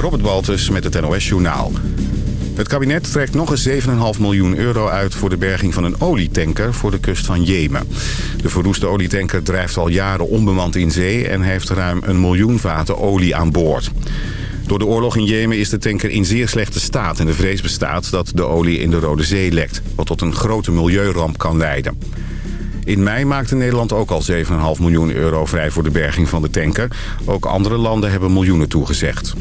Robert Baltus met het NOS Journaal. Het kabinet trekt nog eens 7,5 miljoen euro uit voor de berging van een olietanker voor de kust van Jemen. De verroeste olietanker drijft al jaren onbemand in zee en heeft ruim een miljoen vaten olie aan boord. Door de oorlog in Jemen is de tanker in zeer slechte staat en de vrees bestaat dat de olie in de Rode Zee lekt, wat tot een grote milieuramp kan leiden. In mei maakte Nederland ook al 7,5 miljoen euro vrij voor de berging van de tanker. Ook andere landen hebben miljoenen toegezegd.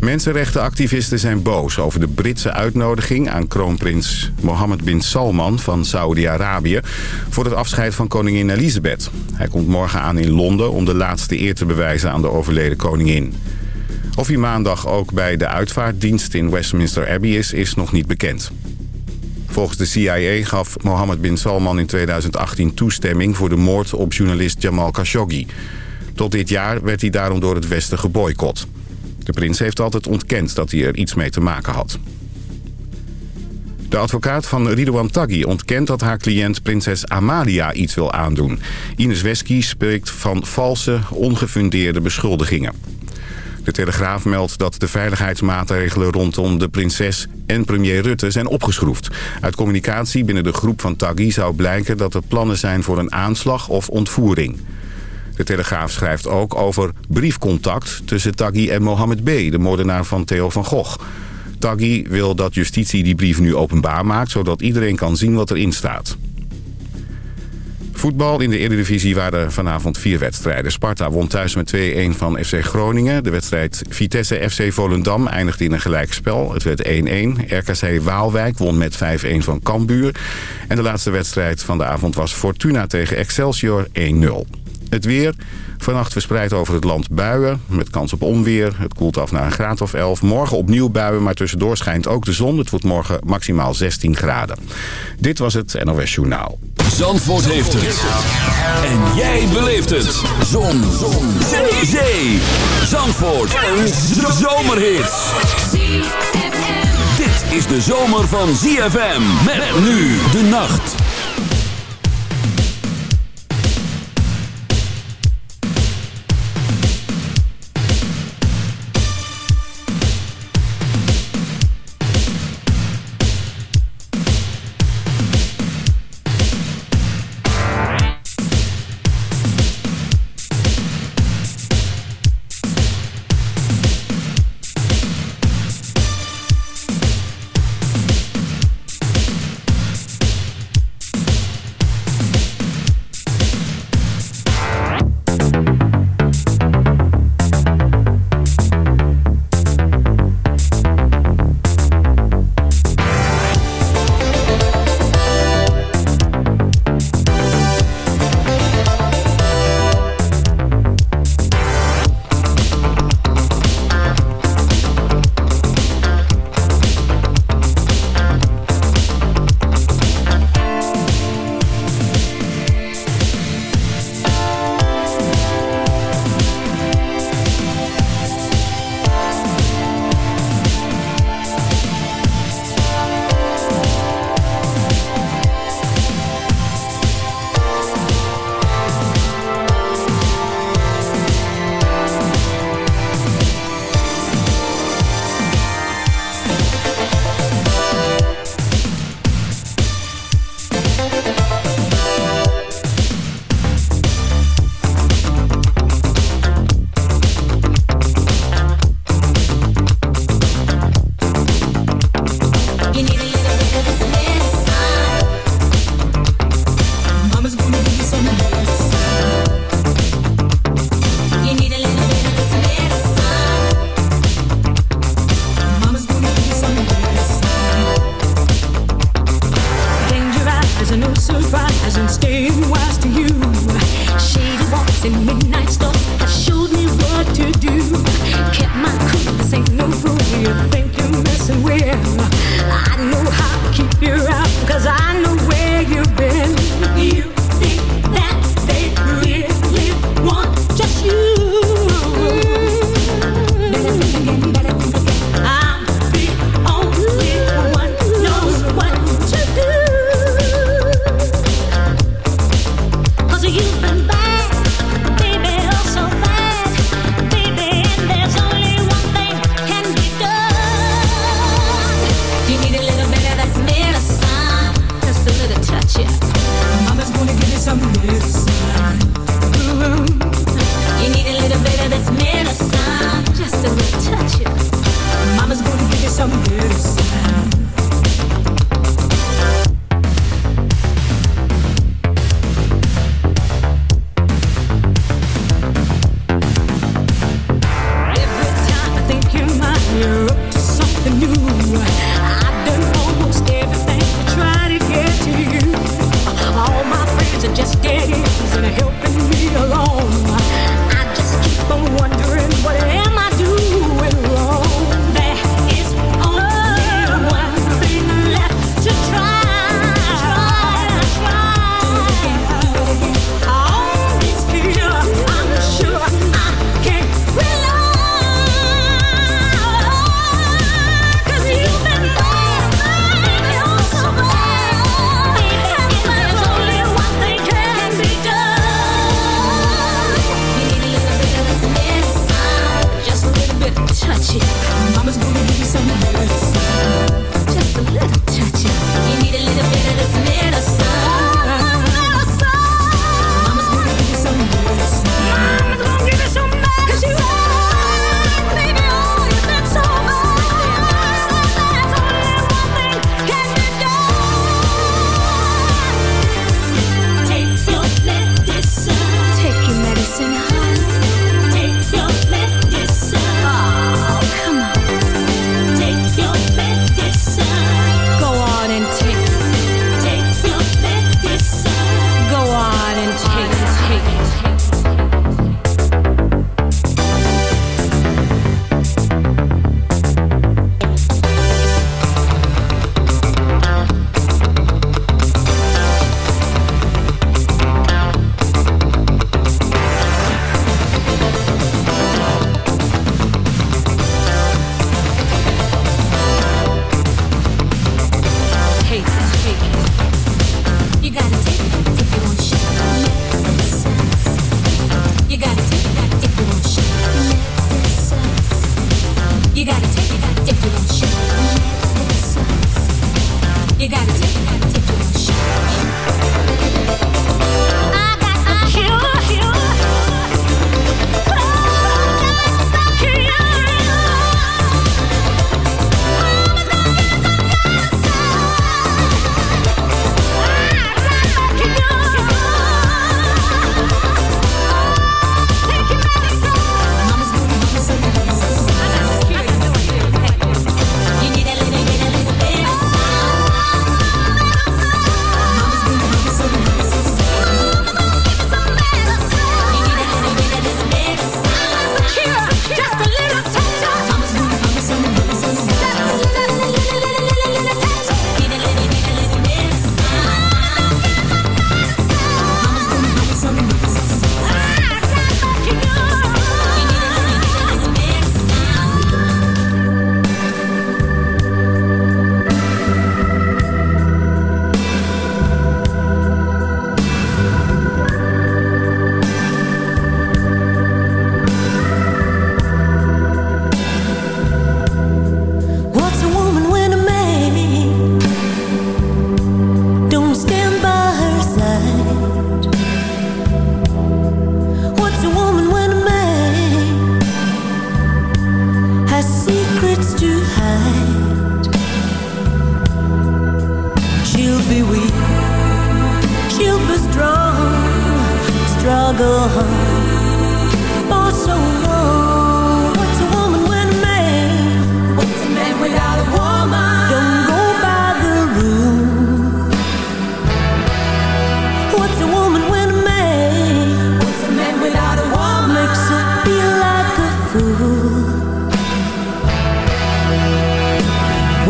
Mensenrechtenactivisten zijn boos over de Britse uitnodiging aan kroonprins Mohammed bin Salman van Saudi-Arabië voor het afscheid van koningin Elizabeth. Hij komt morgen aan in Londen om de laatste eer te bewijzen aan de overleden koningin. Of hij maandag ook bij de uitvaartdienst in Westminster Abbey is, is nog niet bekend. Volgens de CIA gaf Mohammed bin Salman in 2018 toestemming voor de moord op journalist Jamal Khashoggi. Tot dit jaar werd hij daarom door het Westen geboycott. De prins heeft altijd ontkend dat hij er iets mee te maken had. De advocaat van Ridouan Taghi ontkent dat haar cliënt prinses Amalia iets wil aandoen. Ines Wesky spreekt van valse, ongefundeerde beschuldigingen. De Telegraaf meldt dat de veiligheidsmaatregelen rondom de prinses en premier Rutte zijn opgeschroefd. Uit communicatie binnen de groep van Taghi zou blijken dat er plannen zijn voor een aanslag of ontvoering. De Telegraaf schrijft ook over briefcontact tussen Taghi en Mohammed B., de moordenaar van Theo van Gogh. Taghi wil dat justitie die brief nu openbaar maakt... zodat iedereen kan zien wat erin staat. Voetbal in de Eredivisie waren vanavond vier wedstrijden. Sparta won thuis met 2-1 van FC Groningen. De wedstrijd Vitesse FC Volendam eindigde in een gelijkspel. Het werd 1-1. RKC Waalwijk won met 5-1 van Cambuur. En de laatste wedstrijd van de avond was Fortuna tegen Excelsior 1-0. Het weer. Vannacht verspreid over het land buien. Met kans op onweer. Het koelt af naar een graad of 11. Morgen opnieuw buien, maar tussendoor schijnt ook de zon. Het wordt morgen maximaal 16 graden. Dit was het NOS Journaal. Zandvoort heeft het. En jij beleeft het. Zon. zon. Zee. Zee. Zandvoort. Een zomerhit. Dit is de zomer van ZFM. Met nu de nacht.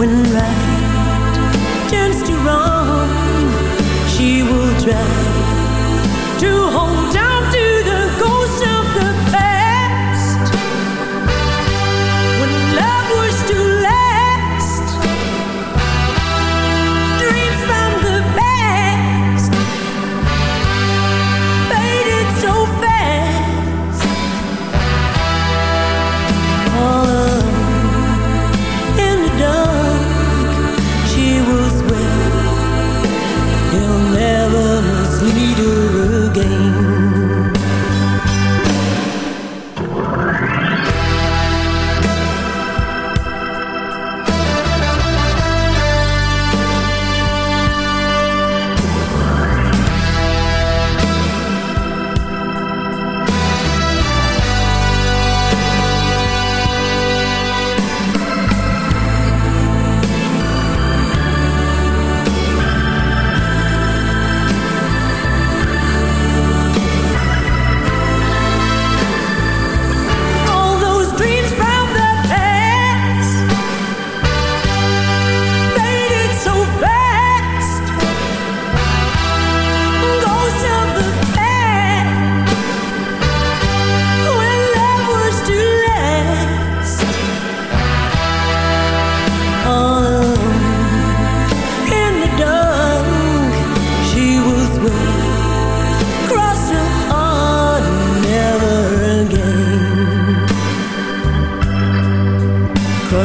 when right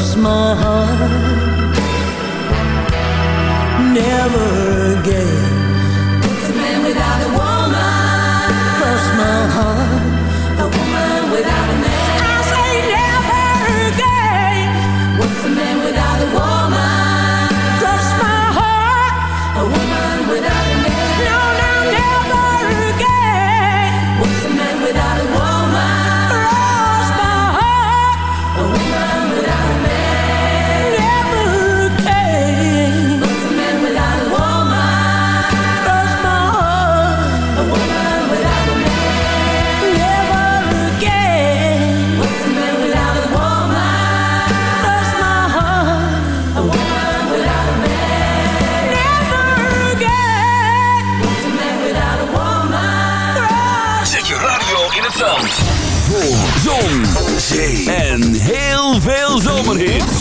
cross my heart. Never again. It's a man without a woman. Cross my heart.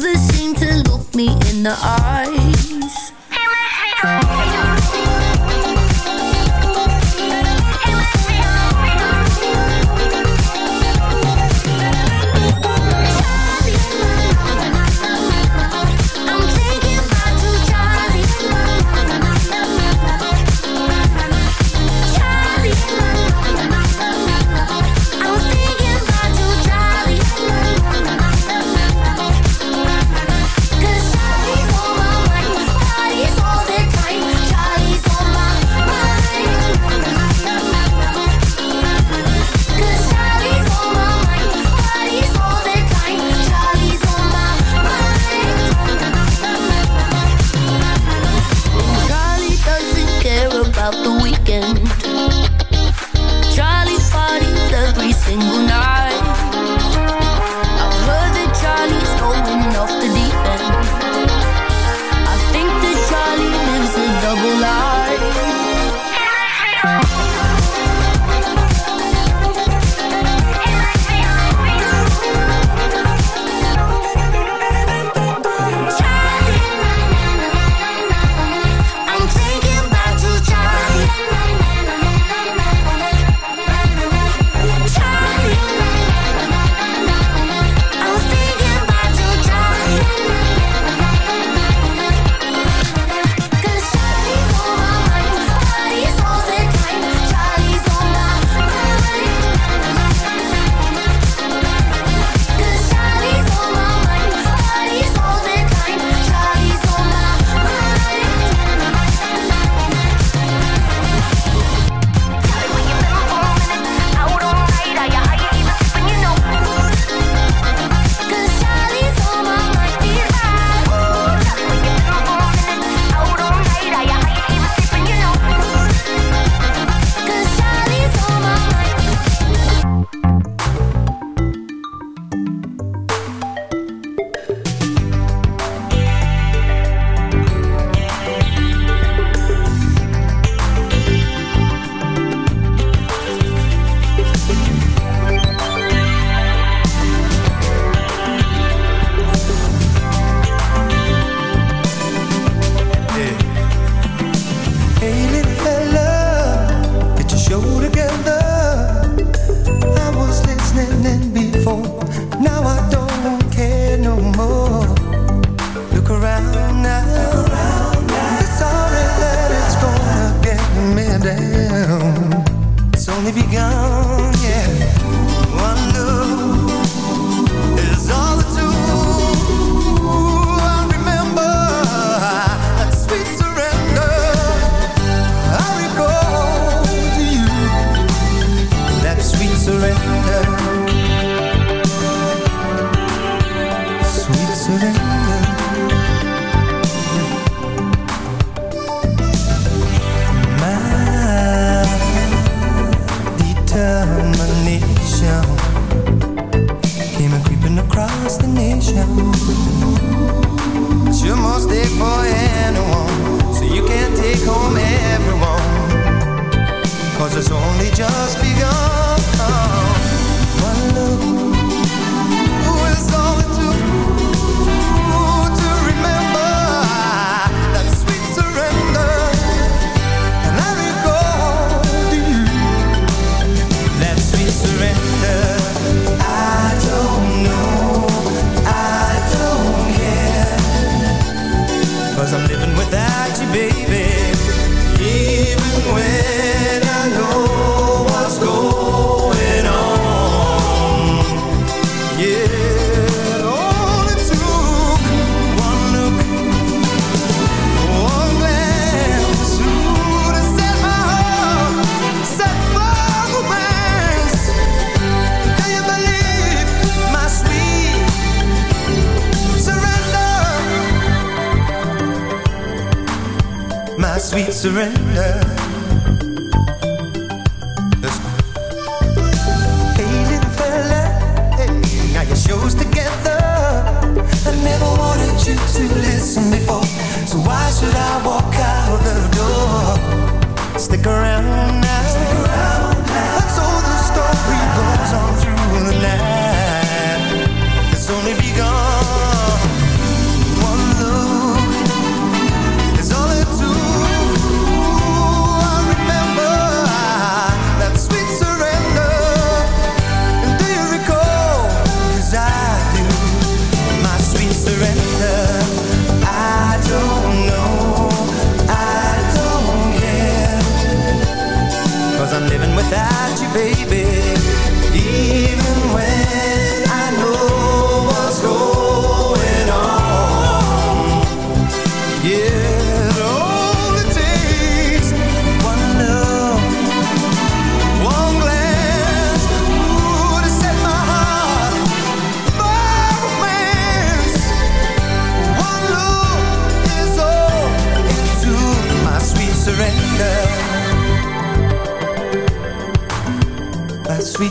never seem to look me in the eye?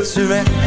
Surrender.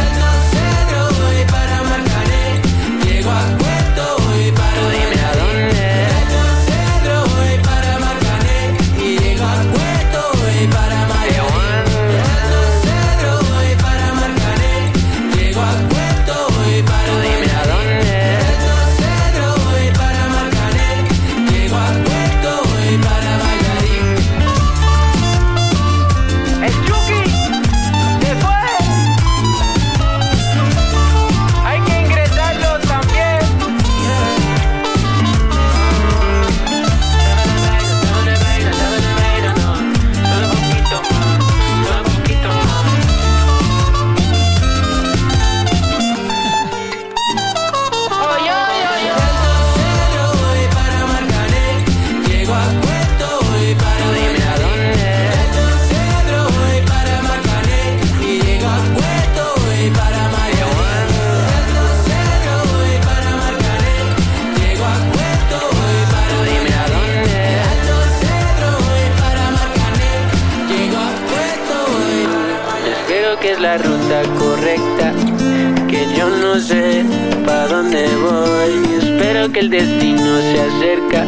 sé pa' dónde voy. Espero que el destino se acerca.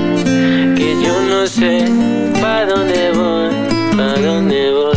Que yo no sé pa' dónde voy, pa' dónde voy.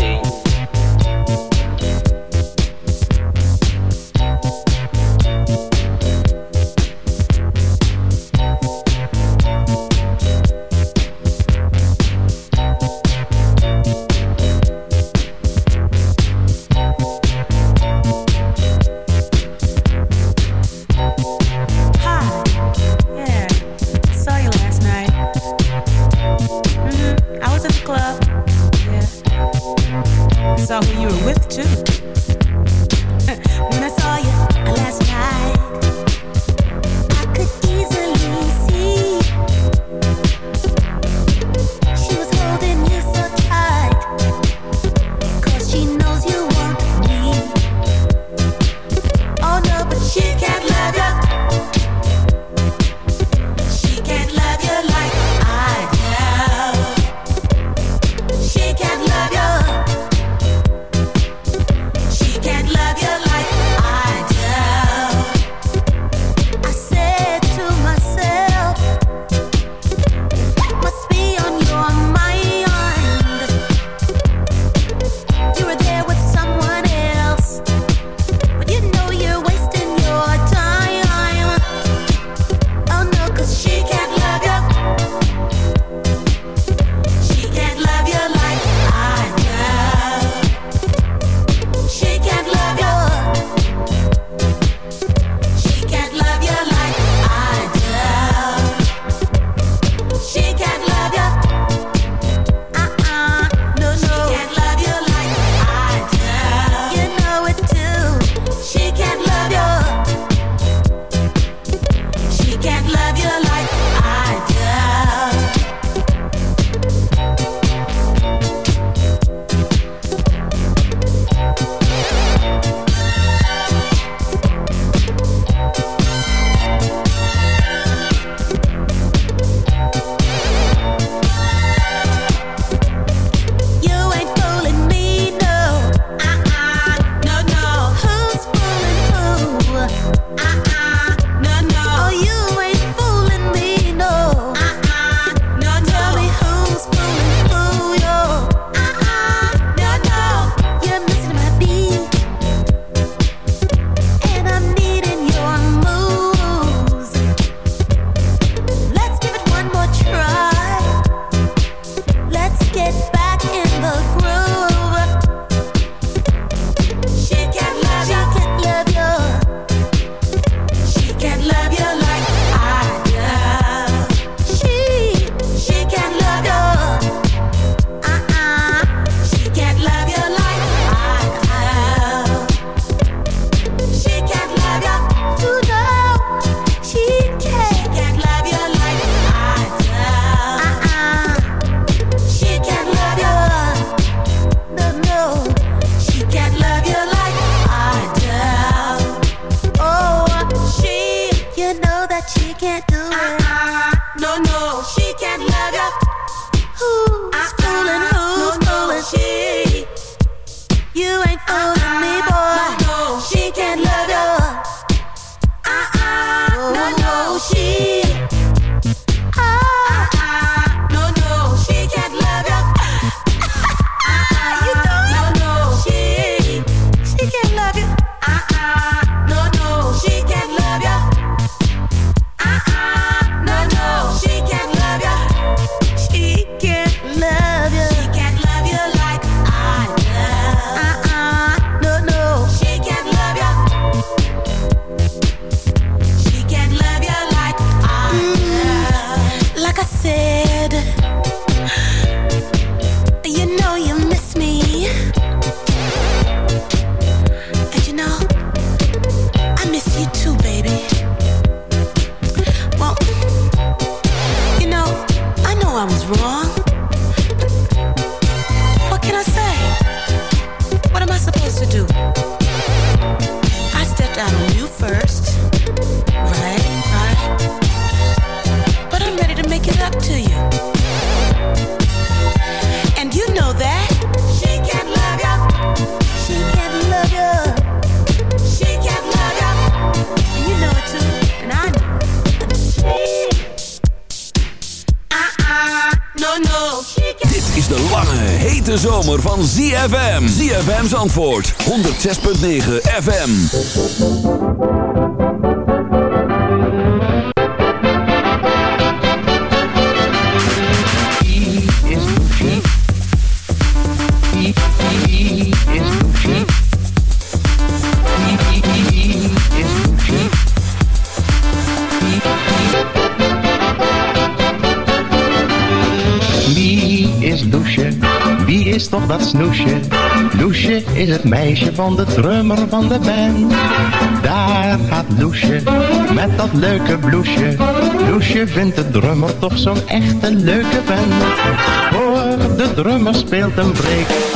ZFM's antwoord. 106.9 FM. Wie is Loesje? Wie is toch dat snoesje? Loesje is het meisje van de drummer van de band. Daar gaat Loesje met dat leuke bloesje. Loesje vindt de drummer toch zo'n echte leuke band. Hoor, de drummer speelt een break.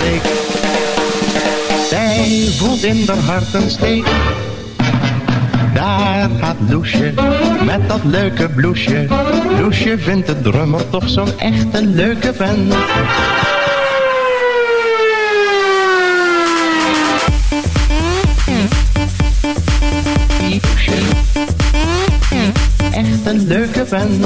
voelt in haar een. Daar gaat Loesje met dat leuke bloesje. Loesje vindt de drummer toch zo'n echte leuke vent. Echt een leuke vent.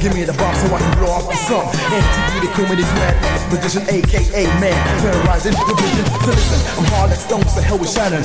Give me the bomb so I can blow off the sun. MTV, they call me the grand magician, aka man. Terrorizing the vision. So listen, I'm hard like stone, so hell with Shannon.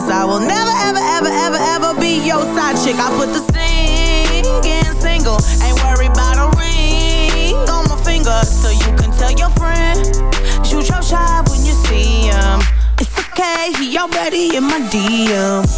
this. I will never, ever, ever, ever, ever be your side chick. I put the singing single. Ain't worried a ring on my finger. So you can tell your friend. Shoot your shot when you see him. It's okay, he already in my DM.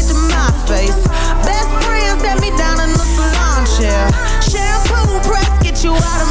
you out of